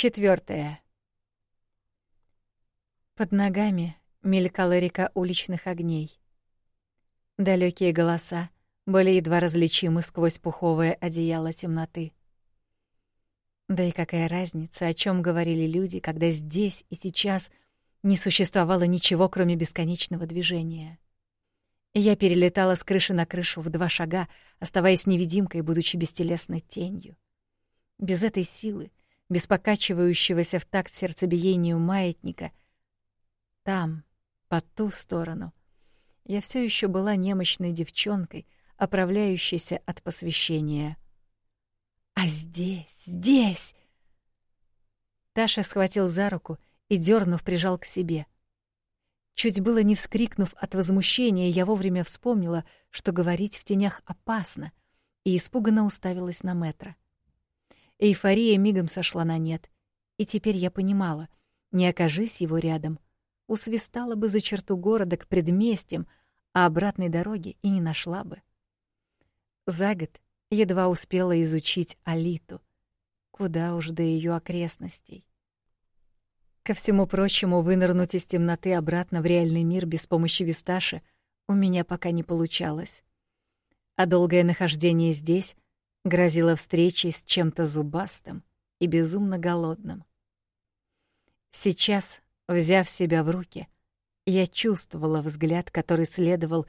Четвертое. Под ногами мелькала река уличных огней. Далекие голоса были едва различимы сквозь пуховое одеяло темноты. Да и какая разница, о чем говорили люди, когда здесь и сейчас не существовало ничего, кроме бесконечного движения. Я перелетала с крыши на крышу в два шага, оставаясь невидимкой, будучи бестелесной тенью. Без этой силы, без покачивающегося в такт сердцебиению маятника, там, по ту сторону, я все еще была немощной девчонкой, оправляющейся от посвящения. А здесь, здесь... Таша схватил за руку и, дернув, прижал к себе — Чуть было не вскрикнув от возмущения, я вовремя вспомнила, что говорить в тенях опасно, и испуганно уставилась на метра. Эйфория мигом сошла на нет, и теперь я понимала, не окажись его рядом, усвистала бы за черту города к предместьям, а обратной дороги и не нашла бы. За год едва успела изучить Алиту, куда уж до ее окрестностей. Ко всему прочему, вынырнуть из темноты обратно в реальный мир без помощи Висташи у меня пока не получалось. А долгое нахождение здесь грозило встречей с чем-то зубастым и безумно голодным. Сейчас, взяв себя в руки, я чувствовала взгляд, который следовал,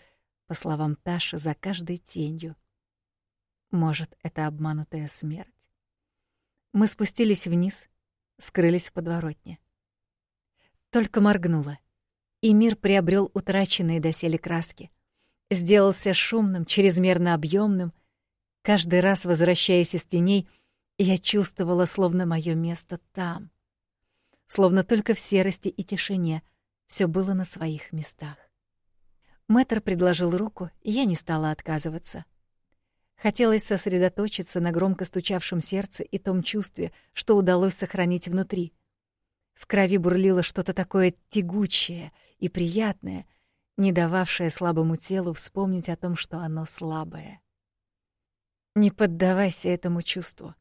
по словам Таши, за каждой тенью. Может, это обманутая смерть? Мы спустились вниз, скрылись в подворотне. Только моргнула, и мир приобрел утраченные доселе краски. Сделался шумным, чрезмерно объемным. Каждый раз, возвращаясь из теней, я чувствовала, словно мое место там. Словно только в серости и тишине все было на своих местах. Мэтр предложил руку, и я не стала отказываться. Хотелось сосредоточиться на громко стучавшем сердце и том чувстве, что удалось сохранить внутри — в крови бурлило что-то такое тягучее и приятное, не дававшее слабому телу вспомнить о том, что оно слабое. Не поддавайся этому чувству.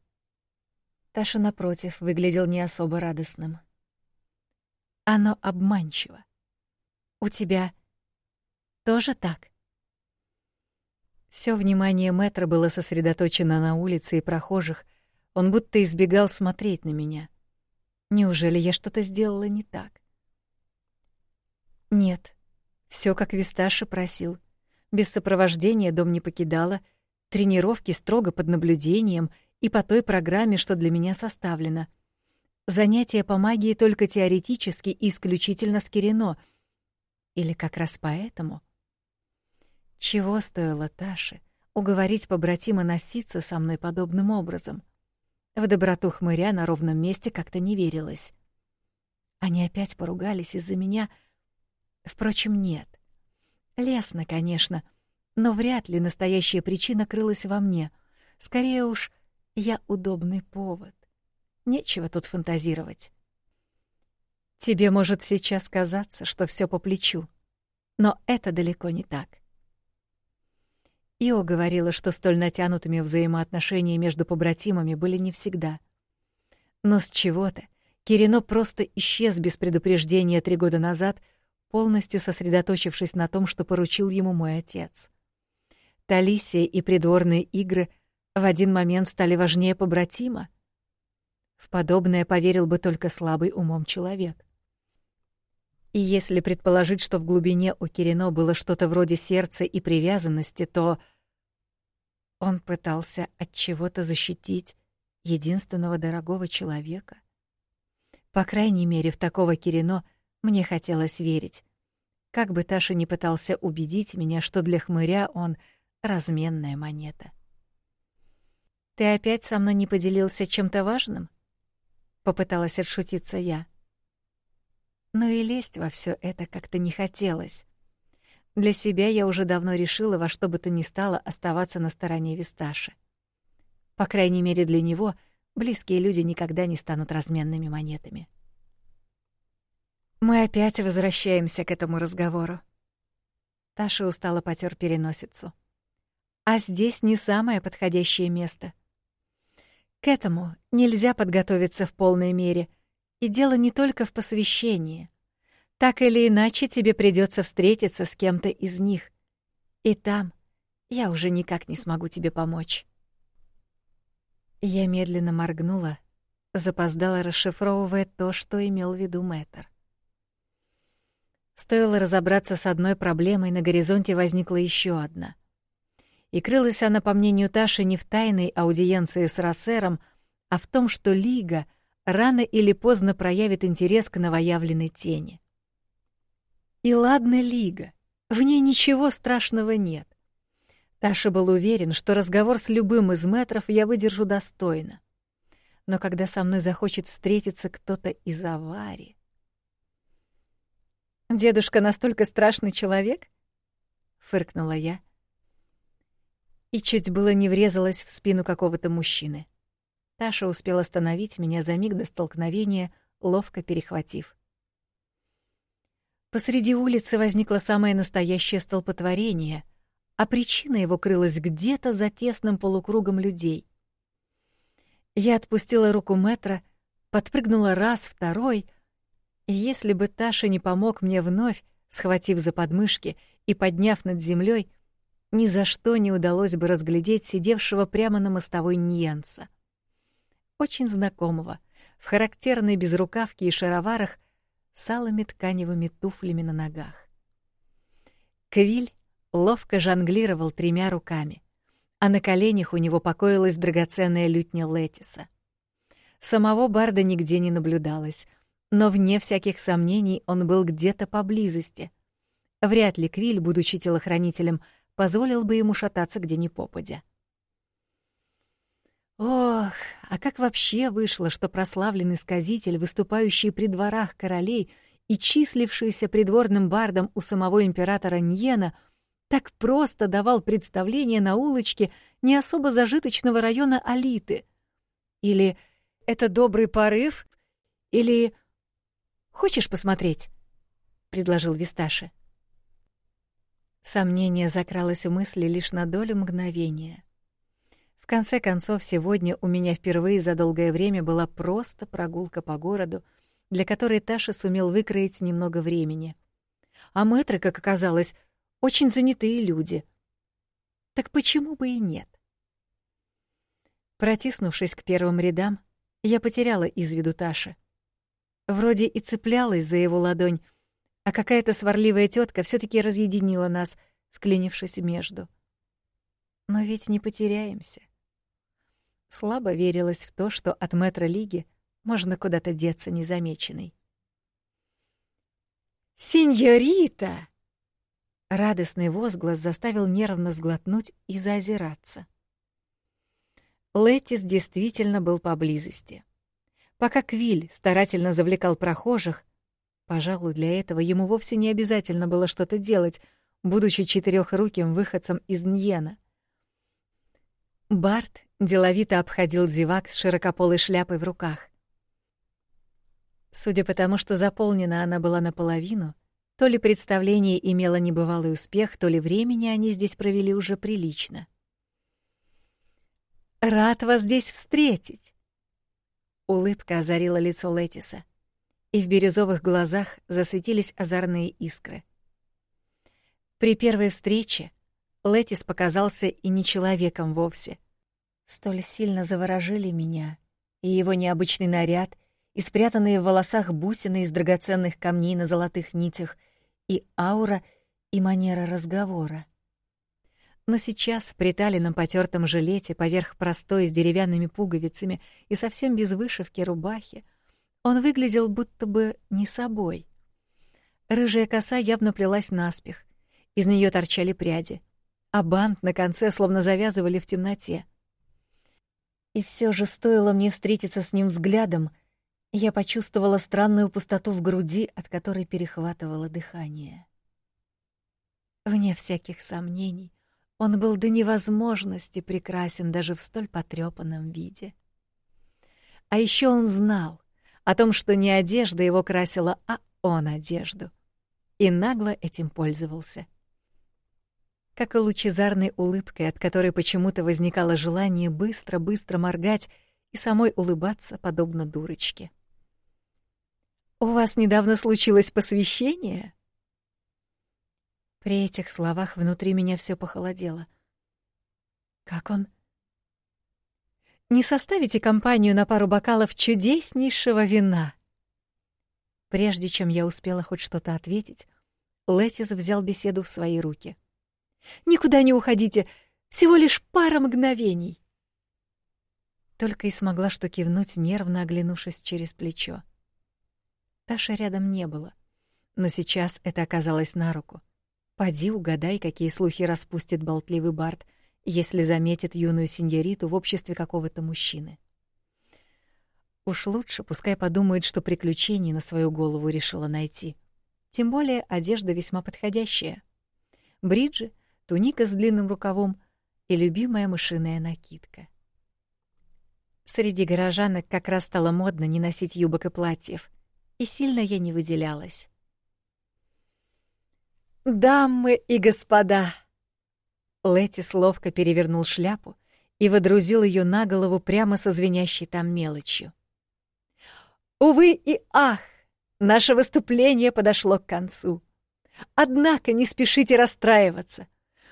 Таша, напротив, выглядел не особо радостным. Оно обманчиво. У тебя тоже так? Все внимание Мэтра было сосредоточено на улице и прохожих, он будто избегал смотреть на меня — Неужели я что-то сделала не так? Нет. Все как Висташи просил. Без сопровождения дом не покидала, тренировки строго под наблюдением и по той программе, что для меня составлена. Занятия по магии только теоретически и исключительно с Кирино. Или как раз поэтому? Чего стоило Таше уговорить побратима носиться со мной подобным образом? В доброту хмыря на ровном месте как-то не верилось. Они опять поругались из-за меня. Впрочем, нет. Лесно, конечно, но вряд ли настоящая причина крылась во мне. Скорее уж, я удобный повод. Нечего тут фантазировать. Тебе может сейчас казаться, что все по плечу, но это далеко не так. Ио говорила, что столь натянутыми взаимоотношения между побратимами были не всегда. Но с чего-то Кирино просто исчез без предупреждения три года назад, полностью сосредоточившись на том, что поручил ему мой отец. Талисия и придворные игры в один момент стали важнее побратима. В подобное поверил бы только слабый умом человек. И если предположить, что в глубине у Кирино было что-то вроде сердца и привязанности, то он пытался от чего-то защитить единственного дорогого человека. По крайней мере, в такого Кирино мне хотелось верить. Как бы Таша ни пытался убедить меня, что для хмыря он разменная монета. Ты опять со мной не поделился чем-то важным? Попыталась отшутиться я но и лезть во все это как-то не хотелось. Для себя я уже давно решила во что бы то ни стало оставаться на стороне Висташи. По крайней мере, для него близкие люди никогда не станут разменными монетами. Мы опять возвращаемся к этому разговору. Таша устало потер переносицу. А здесь не самое подходящее место. К этому нельзя подготовиться в полной мере, и дело не только в посвящении. Так или иначе тебе придется встретиться с кем-то из них. И там я уже никак не смогу тебе помочь. Я медленно моргнула, запоздала, расшифровывая то, что имел в виду Мэтр. Стоило разобраться с одной проблемой, на горизонте возникла еще одна. И крылась она, по мнению Таши, не в тайной аудиенции с Рассером, а в том, что Лига рано или поздно проявит интерес к новоявленной тени. И ладно Лига, в ней ничего страшного нет. Таша был уверен, что разговор с любым из метров я выдержу достойно. Но когда со мной захочет встретиться кто-то из аварии... Дедушка настолько страшный человек? фыркнула я. И чуть было не врезалась в спину какого-то мужчины. Таша успел остановить меня за миг до столкновения, ловко перехватив. Посреди улицы возникло самое настоящее столпотворение, а причина его крылась где-то за тесным полукругом людей. Я отпустила руку метра, подпрыгнула раз, второй — и если бы Таша не помог мне вновь, схватив за подмышки и подняв над землей, ни за что не удалось бы разглядеть сидевшего прямо на мостовой Ньенса. Очень знакомого, в характерной безрукавке и шароварах, с алыми тканевыми туфлями на ногах. Квиль ловко жонглировал тремя руками, а на коленях у него покоилась драгоценная лютня Летиса. Самого барда нигде не наблюдалось — но вне всяких сомнений он был где-то поблизости. Вряд ли Квиль, будучи телохранителем, позволил бы ему шататься где ни попадя. Ох, а как вообще вышло, что прославленный сказитель, выступающий при дворах королей и числившийся придворным бардом у самого императора Ньена, так просто давал представление на улочке не особо зажиточного района Алиты? Или это добрый порыв? Или Хочешь посмотреть?» — предложил Висташи. Сомнение закралось в мысли лишь на долю мгновения. В конце концов, сегодня у меня впервые за долгое время была просто прогулка по городу, для которой Таша сумел выкроить немного времени. А мэтры, как оказалось, очень занятые люди. Так почему бы и нет? Протиснувшись к первым рядам, я потеряла из виду Таши. Вроде и цеплялась за его ладонь, а какая-то сварливая тетка все таки разъединила нас, вклинившись между. Но ведь не потеряемся. Слабо верилось в то, что от метра лиги можно куда-то деться незамеченной. «Синьорита!» Радостный возглас заставил нервно сглотнуть и заозираться. Летис действительно был поблизости. Пока Квиль старательно завлекал прохожих, пожалуй, для этого ему вовсе не обязательно было что-то делать, будучи четырехруким выходцем из Ньена. Барт деловито обходил зевак с широкополой шляпой в руках. Судя по тому, что заполнена она была наполовину, то ли представление имело небывалый успех, то ли времени они здесь провели уже прилично. «Рад вас здесь встретить!» Улыбка озарила лицо Летиса, и в бирюзовых глазах засветились озорные искры. При первой встрече Летис показался и не человеком вовсе. Столь сильно заворожили меня и его необычный наряд, и спрятанные в волосах бусины из драгоценных камней на золотых нитях, и аура, и манера разговора. Но сейчас в приталенном потертом жилете поверх простой с деревянными пуговицами и совсем без вышивки рубахи он выглядел будто бы не собой. Рыжая коса явно плелась наспех, из нее торчали пряди, а бант на конце словно завязывали в темноте. И все же стоило мне встретиться с ним взглядом, я почувствовала странную пустоту в груди, от которой перехватывало дыхание. Вне всяких сомнений, он был до невозможности прекрасен даже в столь потрепанном виде. А еще он знал о том, что не одежда его красила, а он одежду. И нагло этим пользовался. Как и лучезарной улыбкой, от которой почему-то возникало желание быстро-быстро моргать и самой улыбаться, подобно дурочке. «У вас недавно случилось посвящение?» При этих словах внутри меня все похолодело. «Как он?» «Не составите компанию на пару бокалов чудеснейшего вина?» Прежде чем я успела хоть что-то ответить, Летис взял беседу в свои руки. «Никуда не уходите! Всего лишь пара мгновений!» Только и смогла что кивнуть, нервно оглянувшись через плечо. Таши рядом не было, но сейчас это оказалось на руку. Поди угадай, какие слухи распустит болтливый Барт, если заметит юную сеньориту в обществе какого-то мужчины. Уж лучше, пускай подумает, что приключений на свою голову решила найти. Тем более одежда весьма подходящая. Бриджи, туника с длинным рукавом и любимая мышиная накидка. Среди горожанок как раз стало модно не носить юбок и платьев, и сильно я не выделялась. «Дамы и господа!» Летис ловко перевернул шляпу и водрузил ее на голову прямо со звенящей там мелочью. «Увы и ах! Наше выступление подошло к концу. Однако не спешите расстраиваться.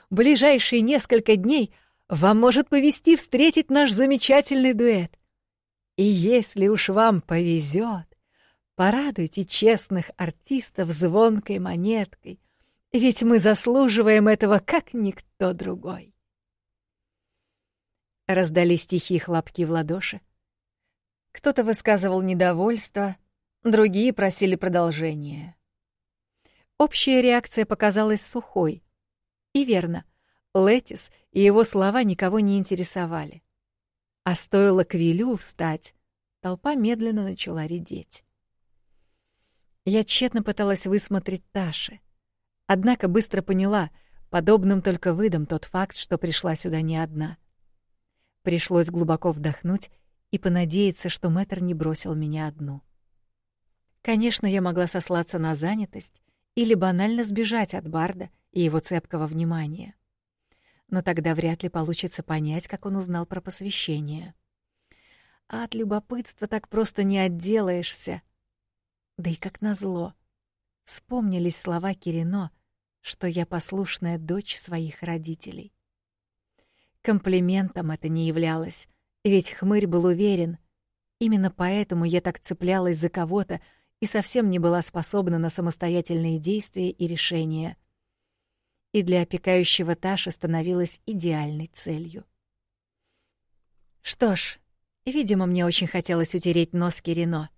Ближайшие несколько дней вам может повезти встретить наш замечательный дуэт. И если уж вам повезет, порадуйте честных артистов звонкой монеткой, ведь мы заслуживаем этого как никто другой. Раздались тихие хлопки в ладоши. Кто-то высказывал недовольство, Другие просили продолжения. Общая реакция показалась сухой. И верно, Летис и его слова никого не интересовали. А стоило Квилю встать, толпа медленно начала редеть. Я тщетно пыталась высмотреть Таши. Однако быстро поняла, подобным только выдам тот факт, что пришла сюда не одна. Пришлось глубоко вдохнуть и понадеяться, что Мэтр не бросил меня одну. Конечно, я могла сослаться на занятость или банально сбежать от Барда и его цепкого внимания. Но тогда вряд ли получится понять, как он узнал про посвящение. А от любопытства так просто не отделаешься. Да и как назло. Вспомнились слова Кирино, что я послушная дочь своих родителей. Комплиментом это не являлось, ведь хмырь был уверен. Именно поэтому я так цеплялась за кого-то, и совсем не была способна на самостоятельные действия и решения. И для опекающего Таши становилась идеальной целью. Что ж, видимо, мне очень хотелось утереть нос Кирино.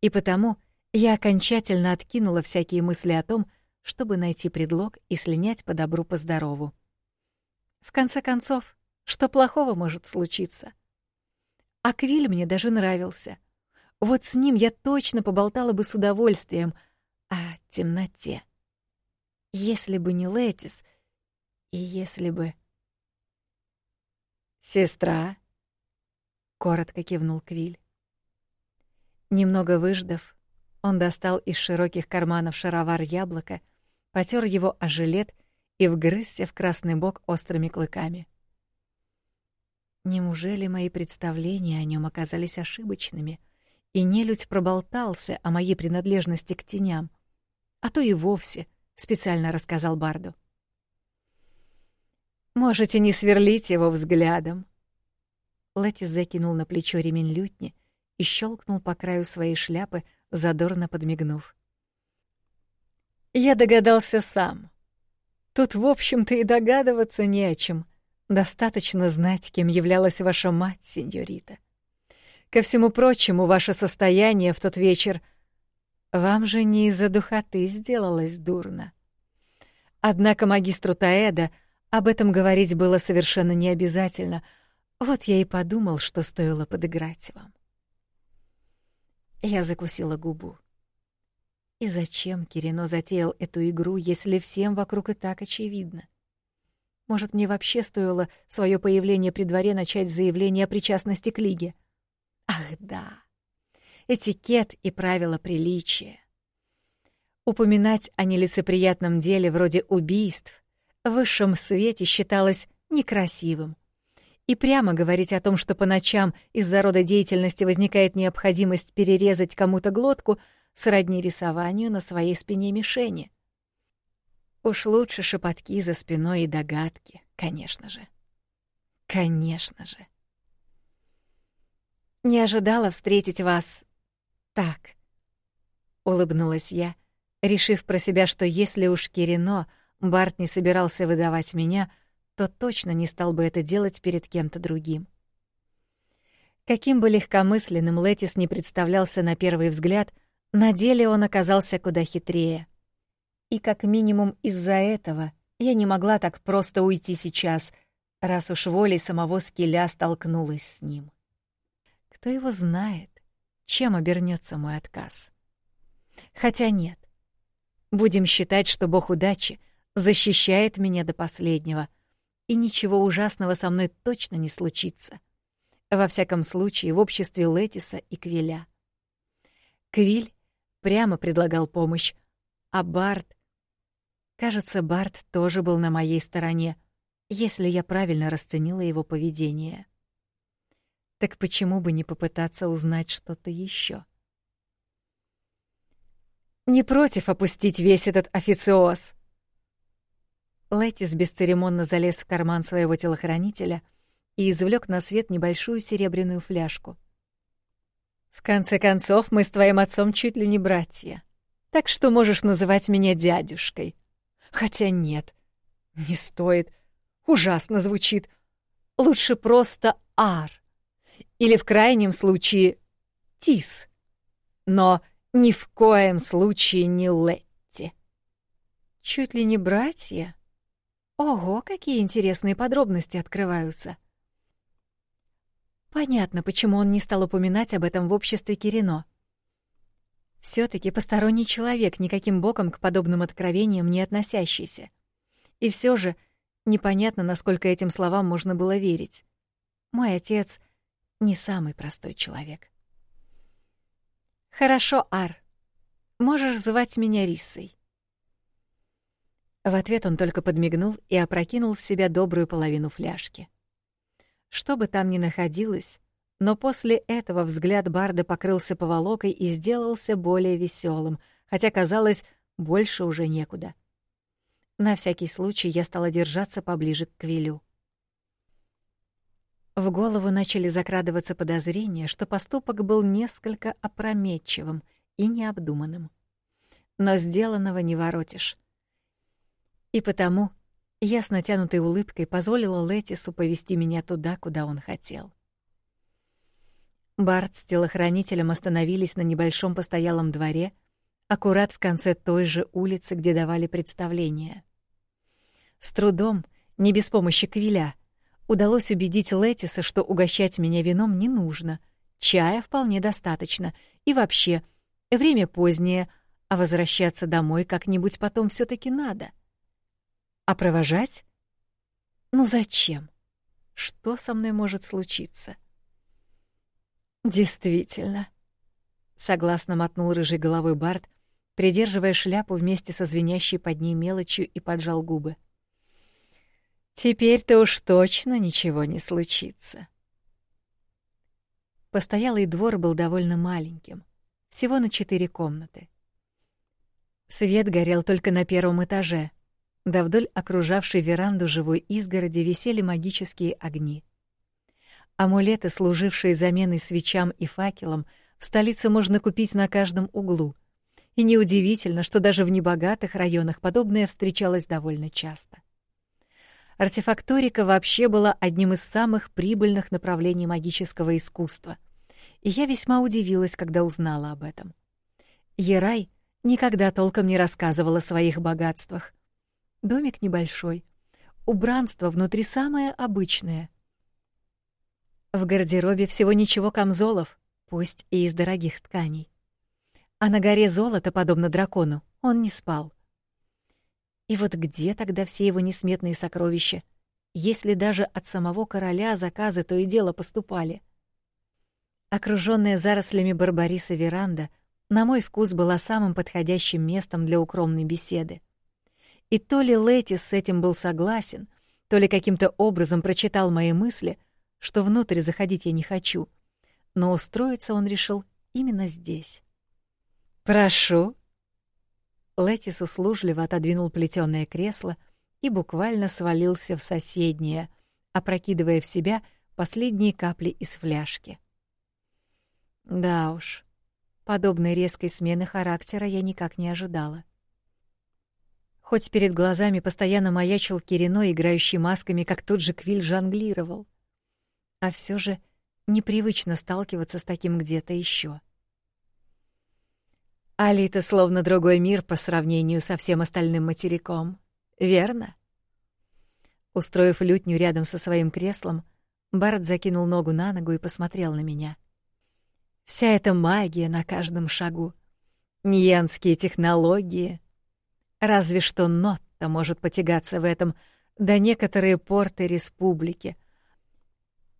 И потому я окончательно откинула всякие мысли о том, чтобы найти предлог и слинять по добру по здорову. В конце концов, что плохого может случиться? Аквиль мне даже нравился — вот с ним я точно поболтала бы с удовольствием о темноте. Если бы не Летис, и если бы... «Сестра!» — коротко кивнул Квиль. Немного выждав, он достал из широких карманов шаровар яблока, потер его о жилет и вгрызся в красный бок острыми клыками. Неужели мои представления о нем оказались ошибочными? и нелюдь проболтался о моей принадлежности к теням, а то и вовсе специально рассказал Барду. «Можете не сверлить его взглядом». Летис закинул на плечо ремень лютни и щелкнул по краю своей шляпы, задорно подмигнув. «Я догадался сам. Тут, в общем-то, и догадываться не о чем. Достаточно знать, кем являлась ваша мать, сеньорита. Ко всему прочему, ваше состояние в тот вечер вам же не из-за духоты сделалось дурно. Однако магистру Таэда об этом говорить было совершенно не обязательно. Вот я и подумал, что стоило подыграть вам. Я закусила губу. И зачем Кирино затеял эту игру, если всем вокруг и так очевидно? Может, мне вообще стоило свое появление при дворе начать заявление о причастности к Лиге? — Ах да, этикет и правила приличия. Упоминать о нелицеприятном деле вроде убийств в высшем свете считалось некрасивым, и прямо говорить о том, что по ночам из-за рода деятельности возникает необходимость перерезать кому-то глотку, сродни рисованию на своей спине мишени. Уж лучше шепотки за спиной и догадки, конечно же. Конечно же. Не ожидала встретить вас так. Улыбнулась я, решив про себя, что если уж Кирино Барт не собирался выдавать меня, то точно не стал бы это делать перед кем-то другим. Каким бы легкомысленным Летис не представлялся на первый взгляд, на деле он оказался куда хитрее. И как минимум из-за этого я не могла так просто уйти сейчас, раз уж волей самого Скиля столкнулась с ним. Кто его знает, чем обернется мой отказ? Хотя нет. Будем считать, что бог удачи защищает меня до последнего, и ничего ужасного со мной точно не случится. Во всяком случае, в обществе Летиса и Квиля. Квиль прямо предлагал помощь, а Барт Кажется, Барт тоже был на моей стороне, если я правильно расценила его поведение. Так почему бы не попытаться узнать что-то еще? Не против опустить весь этот официоз. Летис бесцеремонно залез в карман своего телохранителя и извлек на свет небольшую серебряную фляжку. В конце концов, мы с твоим отцом чуть ли не братья. Так что можешь называть меня дядюшкой. Хотя нет, не стоит. Ужасно звучит. Лучше просто Ар. Или в крайнем случае Тис. Но ни в коем случае не Летти. Чуть ли не братья? Ого, какие интересные подробности открываются. Понятно, почему он не стал упоминать об этом в обществе Кирино все таки посторонний человек, никаким боком к подобным откровениям не относящийся. И все же непонятно, насколько этим словам можно было верить. Мой отец не самый простой человек. Хорошо, Ар. Можешь звать меня Риссой. В ответ он только подмигнул и опрокинул в себя добрую половину фляжки. Что бы там ни находилось, но после этого взгляд Барда покрылся поволокой и сделался более веселым, хотя казалось, больше уже некуда. На всякий случай я стала держаться поближе к Квилю. В голову начали закрадываться подозрения, что поступок был несколько опрометчивым и необдуманным. Но сделанного не воротишь. И потому я с натянутой улыбкой позволила Летису повести меня туда, куда он хотел. Барт с телохранителем остановились на небольшом постоялом дворе, аккурат в конце той же улицы, где давали представление. С трудом, не без помощи Квиля, удалось убедить Летиса, что угощать меня вином не нужно, чая вполне достаточно, и вообще, время позднее, а возвращаться домой как-нибудь потом все таки надо. А провожать? Ну зачем? Что со мной может случиться? — Действительно. Согласно мотнул рыжей головой Барт, придерживая шляпу вместе со звенящей под ней мелочью и поджал губы. Теперь-то уж точно ничего не случится. Постоялый двор был довольно маленьким, всего на четыре комнаты. Свет горел только на первом этаже, да вдоль окружавшей веранду живой изгороди висели магические огни. Амулеты, служившие заменой свечам и факелам, в столице можно купить на каждом углу. И неудивительно, что даже в небогатых районах подобное встречалось довольно часто. Артефакторика вообще была одним из самых прибыльных направлений магического искусства. И я весьма удивилась, когда узнала об этом. Ерай никогда толком не рассказывала о своих богатствах. Домик небольшой, убранство внутри самое обычное — в гардеробе всего ничего камзолов, пусть и из дорогих тканей. А на горе золота, подобно дракону, он не спал. И вот где тогда все его несметные сокровища, если даже от самого короля заказы то и дело поступали? Окружённая зарослями барбариса веранда, на мой вкус была самым подходящим местом для укромной беседы. И то ли Летис с этим был согласен, то ли каким-то образом прочитал мои мысли — что внутрь заходить я не хочу, но устроиться он решил именно здесь. «Прошу». Летис услужливо отодвинул плетёное кресло и буквально свалился в соседнее, опрокидывая в себя последние капли из фляжки. Да уж, подобной резкой смены характера я никак не ожидала. Хоть перед глазами постоянно маячил Кирино, играющий масками, как тот же Квиль жонглировал. А все же непривычно сталкиваться с таким где-то еще. Алита словно другой мир по сравнению со всем остальным материком, верно? Устроив лютню рядом со своим креслом, Барт закинул ногу на ногу и посмотрел на меня. Вся эта магия на каждом шагу, ньянские технологии. Разве что Нотта может потягаться в этом, да некоторые порты республики.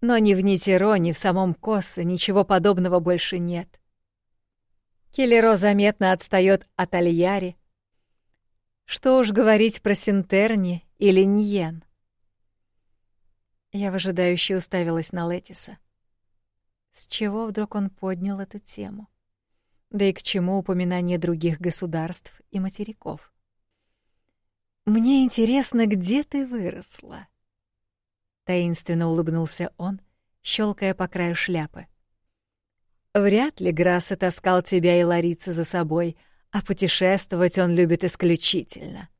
Но ни в Нитеро, ни в самом Коссе ничего подобного больше нет. Келеро заметно отстает от Альяри. Что уж говорить про Синтерни или Ньен. Я выжидающе уставилась на Летиса. С чего вдруг он поднял эту тему? Да и к чему упоминание других государств и материков? Мне интересно, где ты выросла? Таинственно улыбнулся он, щелкая по краю шляпы. Вряд ли Грасса таскал тебя и Ларица за собой, а путешествовать он любит исключительно.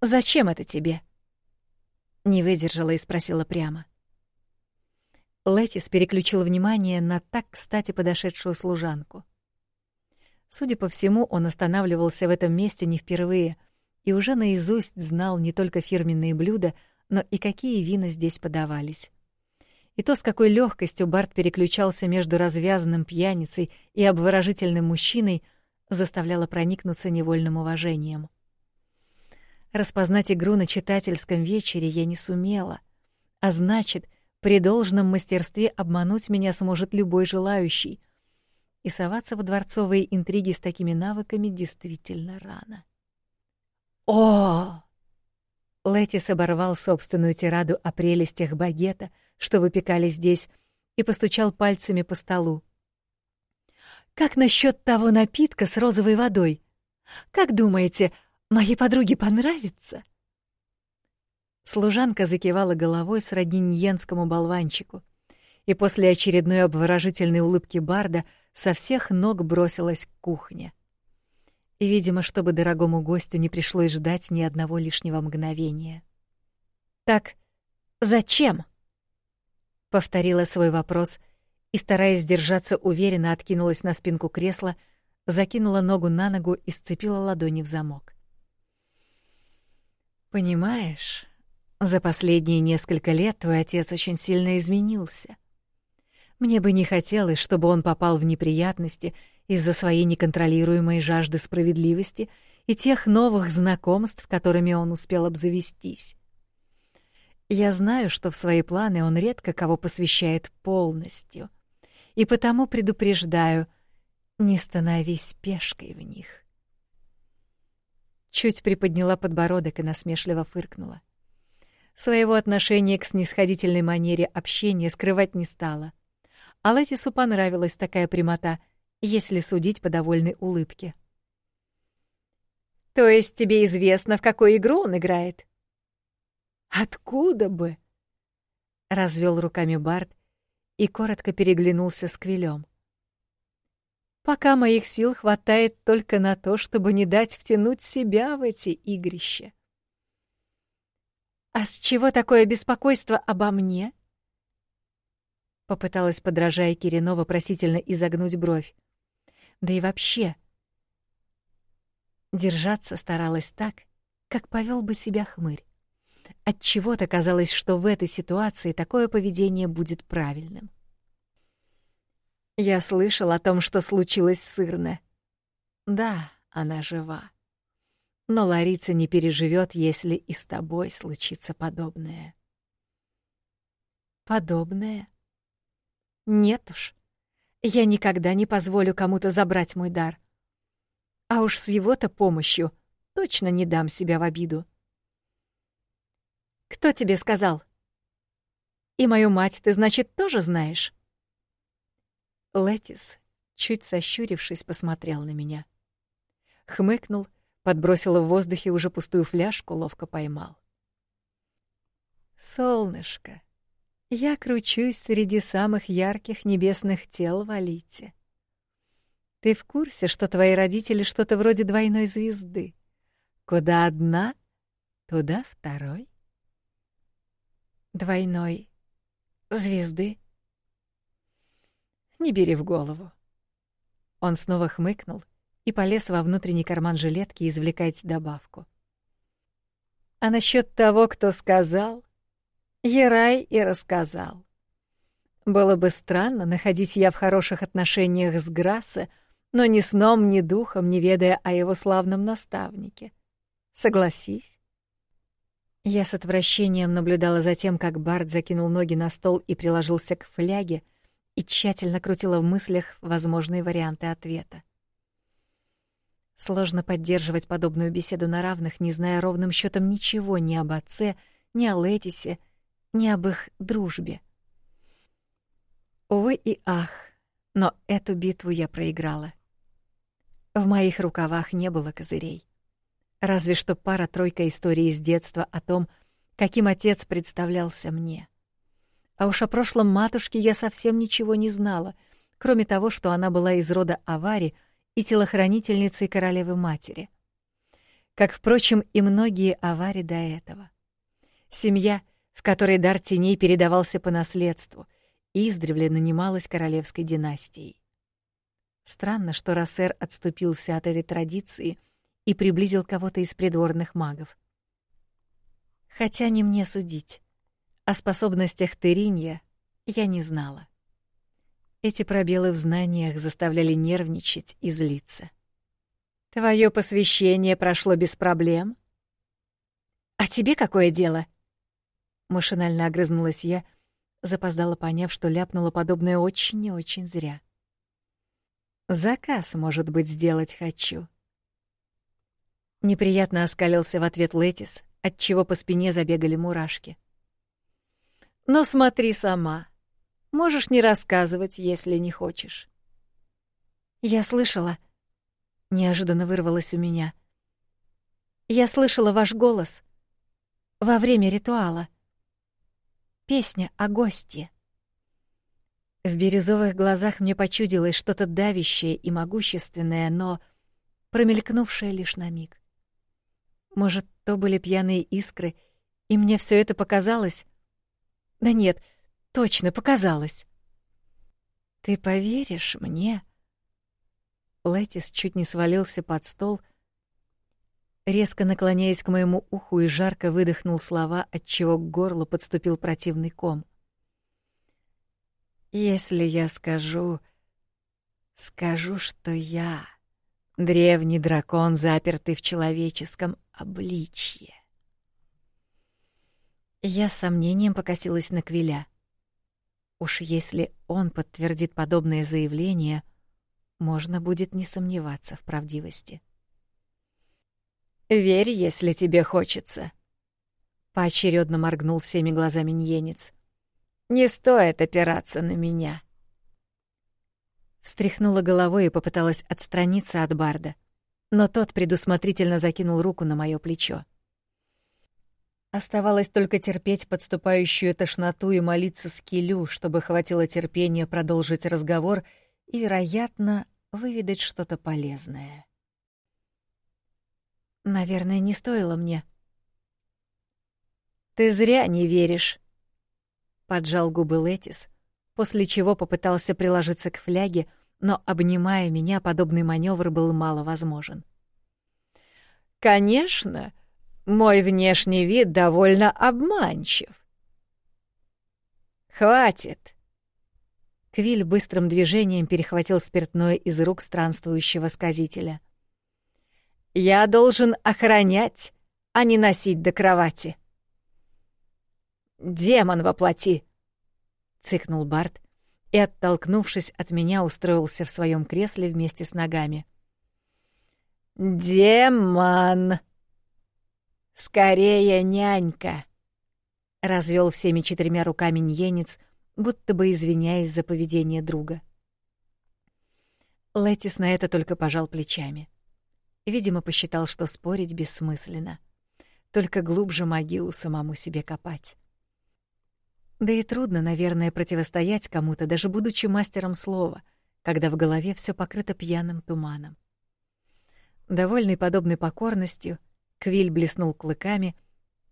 Зачем это тебе? Не выдержала и спросила прямо. Летис переключил внимание на так кстати подошедшую служанку. Судя по всему, он останавливался в этом месте не впервые и уже наизусть знал не только фирменные блюда, но и какие вина здесь подавались. И то, с какой легкостью Барт переключался между развязанным пьяницей и обворожительным мужчиной, заставляло проникнуться невольным уважением. Распознать игру на читательском вечере я не сумела, а значит, при должном мастерстве обмануть меня сможет любой желающий. И соваться в дворцовые интриги с такими навыками действительно рано. О! Летис оборвал собственную тираду о прелестях багета, что выпекали здесь, и постучал пальцами по столу. Как насчет того напитка с розовой водой? Как думаете, моей подруге понравится? Служанка закивала головой сродни ньенскому болванчику, и после очередной обворожительной улыбки Барда со всех ног бросилась к кухне. Видимо, чтобы дорогому гостю не пришлось ждать ни одного лишнего мгновения. «Так зачем?» — повторила свой вопрос и, стараясь держаться уверенно, откинулась на спинку кресла, закинула ногу на ногу и сцепила ладони в замок. «Понимаешь...» За последние несколько лет твой отец очень сильно изменился. Мне бы не хотелось, чтобы он попал в неприятности из-за своей неконтролируемой жажды справедливости и тех новых знакомств, которыми он успел обзавестись. Я знаю, что в свои планы он редко кого посвящает полностью, и потому предупреждаю, не становись пешкой в них. Чуть приподняла подбородок и насмешливо фыркнула. — Своего отношения к снисходительной манере общения скрывать не стала. А Летису понравилась такая прямота, если судить по довольной улыбке. «То есть тебе известно, в какую игру он играет?» «Откуда бы?» — развел руками Барт и коротко переглянулся с Квилем. «Пока моих сил хватает только на то, чтобы не дать втянуть себя в эти игрища». «А с чего такое беспокойство обо мне?» Попыталась, подражая Кирино, вопросительно изогнуть бровь. Да и вообще, держаться старалась так, как повел бы себя хмырь. Отчего-то казалось, что в этой ситуации такое поведение будет правильным. Я слышал о том, что случилось с Ирне. Да, она жива. Но Ларица не переживет, если и с тобой случится подобное. Подобное? Нет уж. Я никогда не позволю кому-то забрать мой дар. А уж с его-то помощью точно не дам себя в обиду. Кто тебе сказал? И мою мать ты, значит, тоже знаешь?» Летис, чуть сощурившись, посмотрел на меня. Хмыкнул, подбросил в воздухе уже пустую фляжку, ловко поймал. «Солнышко, я кручусь среди самых ярких небесных тел в Алите. Ты в курсе, что твои родители что-то вроде двойной звезды? Куда одна, туда второй?» «Двойной звезды?» «Не бери в голову». Он снова хмыкнул и полез во внутренний карман жилетки извлекать добавку. «А насчет того, кто сказал, Ерай и рассказал. Было бы странно, находись я в хороших отношениях с Грассе, но ни сном, ни духом, не ведая о его славном наставнике. Согласись. Я с отвращением наблюдала за тем, как Барт закинул ноги на стол и приложился к фляге, и тщательно крутила в мыслях возможные варианты ответа. Сложно поддерживать подобную беседу на равных, не зная ровным счетом ничего ни об отце, ни о Летисе, ни об их дружбе. Увы и ах, но эту битву я проиграла. В моих рукавах не было козырей. Разве что пара-тройка историй из детства о том, каким отец представлялся мне. А уж о прошлом матушке я совсем ничего не знала, кроме того, что она была из рода Авари и телохранительницей королевы-матери. Как, впрочем, и многие Авари до этого. Семья — в которой дар теней передавался по наследству, издревле нанималась королевской династией. Странно, что Рассер отступился от этой традиции и приблизил кого-то из придворных магов. Хотя не мне судить. О способностях Теринья я не знала. Эти пробелы в знаниях заставляли нервничать и злиться. Твое посвящение прошло без проблем? А тебе какое дело? Машинально огрызнулась я, запоздала поняв, что ляпнула подобное очень и очень зря. Заказ, может быть, сделать хочу. Неприятно оскалился в ответ Летис, отчего по спине забегали мурашки. Но смотри сама. Можешь не рассказывать, если не хочешь. Я слышала, неожиданно вырвалось у меня. Я слышала ваш голос во время ритуала. Песня о гости. В бирюзовых глазах мне почудилось что-то давящее и могущественное, но промелькнувшее лишь на миг. Может, то были пьяные искры, и мне все это показалось? Да нет, точно показалось. Ты поверишь мне? Летис чуть не свалился под стол, резко наклоняясь к моему уху и жарко выдохнул слова, от чего к горлу подступил противный ком. Если я скажу, скажу, что я древний дракон, запертый в человеческом обличье. Я с сомнением покосилась на Квиля. Уж если он подтвердит подобное заявление, можно будет не сомневаться в правдивости. Верь, если тебе хочется. Поочередно моргнул всеми глазами Ньенец. Не стоит опираться на меня. Встряхнула головой и попыталась отстраниться от Барда, но тот предусмотрительно закинул руку на моё плечо. Оставалось только терпеть подступающую тошноту и молиться Скилю, чтобы хватило терпения продолжить разговор и, вероятно, выведать что-то полезное. Наверное, не стоило мне. Ты зря не веришь, поджал губы Летис, после чего попытался приложиться к фляге, но обнимая меня, подобный маневр был мало возможен. Конечно, мой внешний вид довольно обманчив. Хватит. Квиль быстрым движением перехватил спиртное из рук странствующего сказителя. Я должен охранять, а не носить до кровати. Демон воплоти, цыкнул Барт и, оттолкнувшись от меня, устроился в своем кресле вместе с ногами. Демон. Скорее, нянька. Развел всеми четырьмя руками ньенец, будто бы извиняясь за поведение друга. Летис на это только пожал плечами. Видимо, посчитал, что спорить бессмысленно. Только глубже могилу самому себе копать. Да и трудно, наверное, противостоять кому-то, даже будучи мастером слова, когда в голове все покрыто пьяным туманом. Довольный подобной покорностью, Квиль блеснул клыками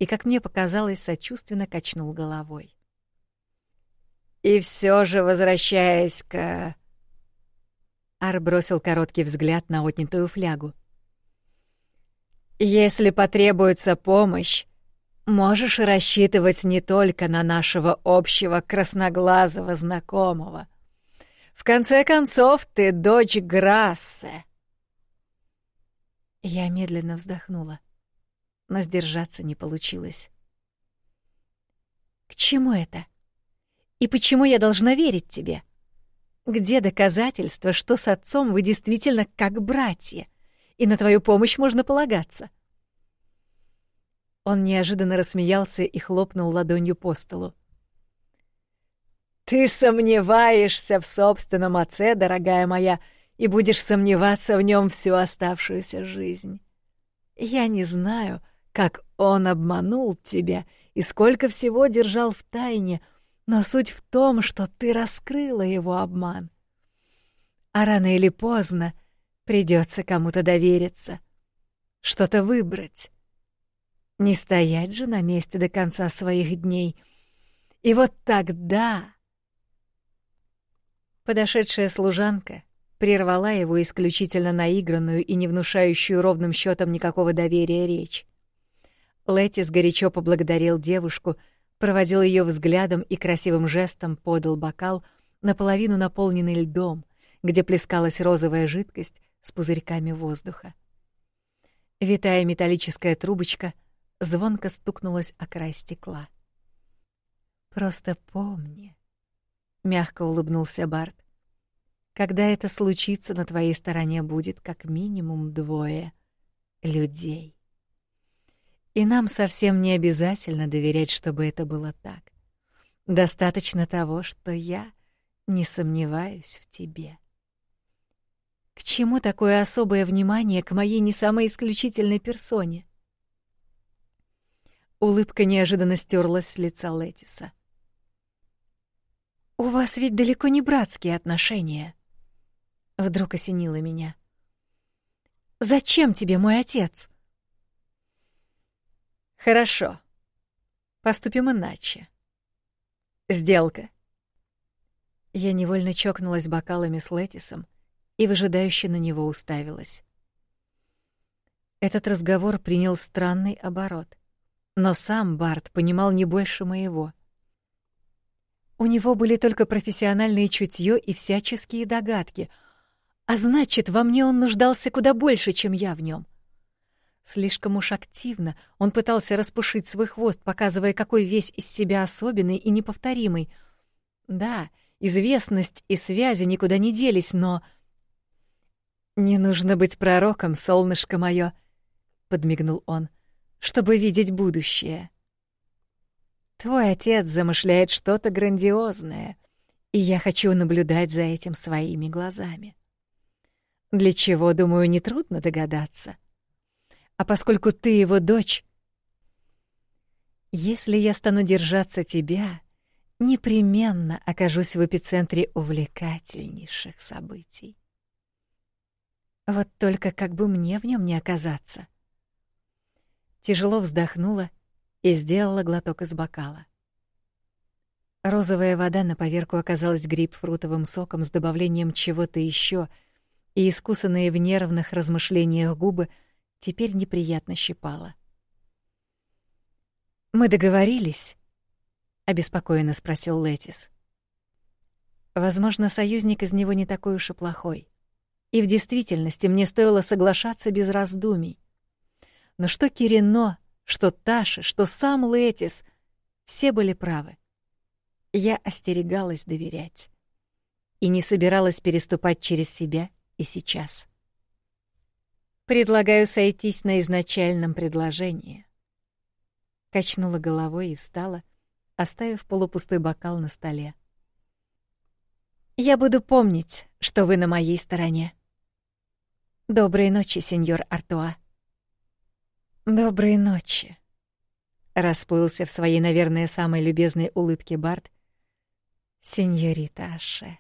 и, как мне показалось, сочувственно качнул головой. «И все же, возвращаясь к...» Ар бросил короткий взгляд на отнятую флягу. «Если потребуется помощь, можешь рассчитывать не только на нашего общего красноглазого знакомого. В конце концов, ты дочь Грассе». Я медленно вздохнула но сдержаться не получилось. К чему это? И почему я должна верить тебе? Где доказательства, что с отцом вы действительно как братья, и на твою помощь можно полагаться? Он неожиданно рассмеялся и хлопнул ладонью по столу. Ты сомневаешься в собственном отце, дорогая моя, и будешь сомневаться в нем всю оставшуюся жизнь. Я не знаю, как он обманул тебя и сколько всего держал в тайне, но суть в том, что ты раскрыла его обман. А рано или поздно придется кому-то довериться, что-то выбрать. Не стоять же на месте до конца своих дней. И вот тогда... Подошедшая служанка прервала его исключительно наигранную и не внушающую ровным счетом никакого доверия речь. Летис горячо поблагодарил девушку, проводил ее взглядом и красивым жестом подал бокал, наполовину наполненный льдом, где плескалась розовая жидкость с пузырьками воздуха. Витая металлическая трубочка звонко стукнулась о край стекла. «Просто помни», — мягко улыбнулся Барт, «когда это случится, на твоей стороне будет как минимум двое людей». И нам совсем не обязательно доверять, чтобы это было так. Достаточно того, что я не сомневаюсь в тебе. К чему такое особое внимание к моей не самой исключительной персоне? Улыбка неожиданно стерлась с лица Летиса. У вас ведь далеко не братские отношения. Вдруг осенило меня. Зачем тебе мой отец? Хорошо. Поступим иначе. Сделка. Я невольно чокнулась бокалами с Летисом и выжидающе на него уставилась. Этот разговор принял странный оборот, но сам Барт понимал не больше моего. У него были только профессиональные чутье и всяческие догадки, а значит, во мне он нуждался куда больше, чем я в нем. Слишком уж активно он пытался распушить свой хвост, показывая, какой весь из себя особенный и неповторимый. Да, известность и связи никуда не делись, но... «Не нужно быть пророком, солнышко моё», — подмигнул он, — «чтобы видеть будущее». «Твой отец замышляет что-то грандиозное, и я хочу наблюдать за этим своими глазами. Для чего, думаю, нетрудно догадаться». А поскольку ты его дочь, если я стану держаться тебя, непременно окажусь в эпицентре увлекательнейших событий. Вот только как бы мне в нем не оказаться. Тяжело вздохнула и сделала глоток из бокала. Розовая вода на поверку оказалась грейпфрутовым соком с добавлением чего-то еще, и искусанные в нервных размышлениях губы — теперь неприятно щипало. «Мы договорились?» — обеспокоенно спросил Летис. Возможно, союзник из него не такой уж и плохой. И в действительности мне стоило соглашаться без раздумий. Но что Кирино, что Таша, что сам Летис — все были правы. Я остерегалась доверять. И не собиралась переступать через себя и сейчас. Предлагаю сойтись на изначальном предложении. Качнула головой и встала, оставив полупустой бокал на столе. Я буду помнить, что вы на моей стороне. Доброй ночи, сеньор Артуа. Доброй ночи. Расплылся в своей, наверное, самой любезной улыбке Барт. Сеньорита Аше.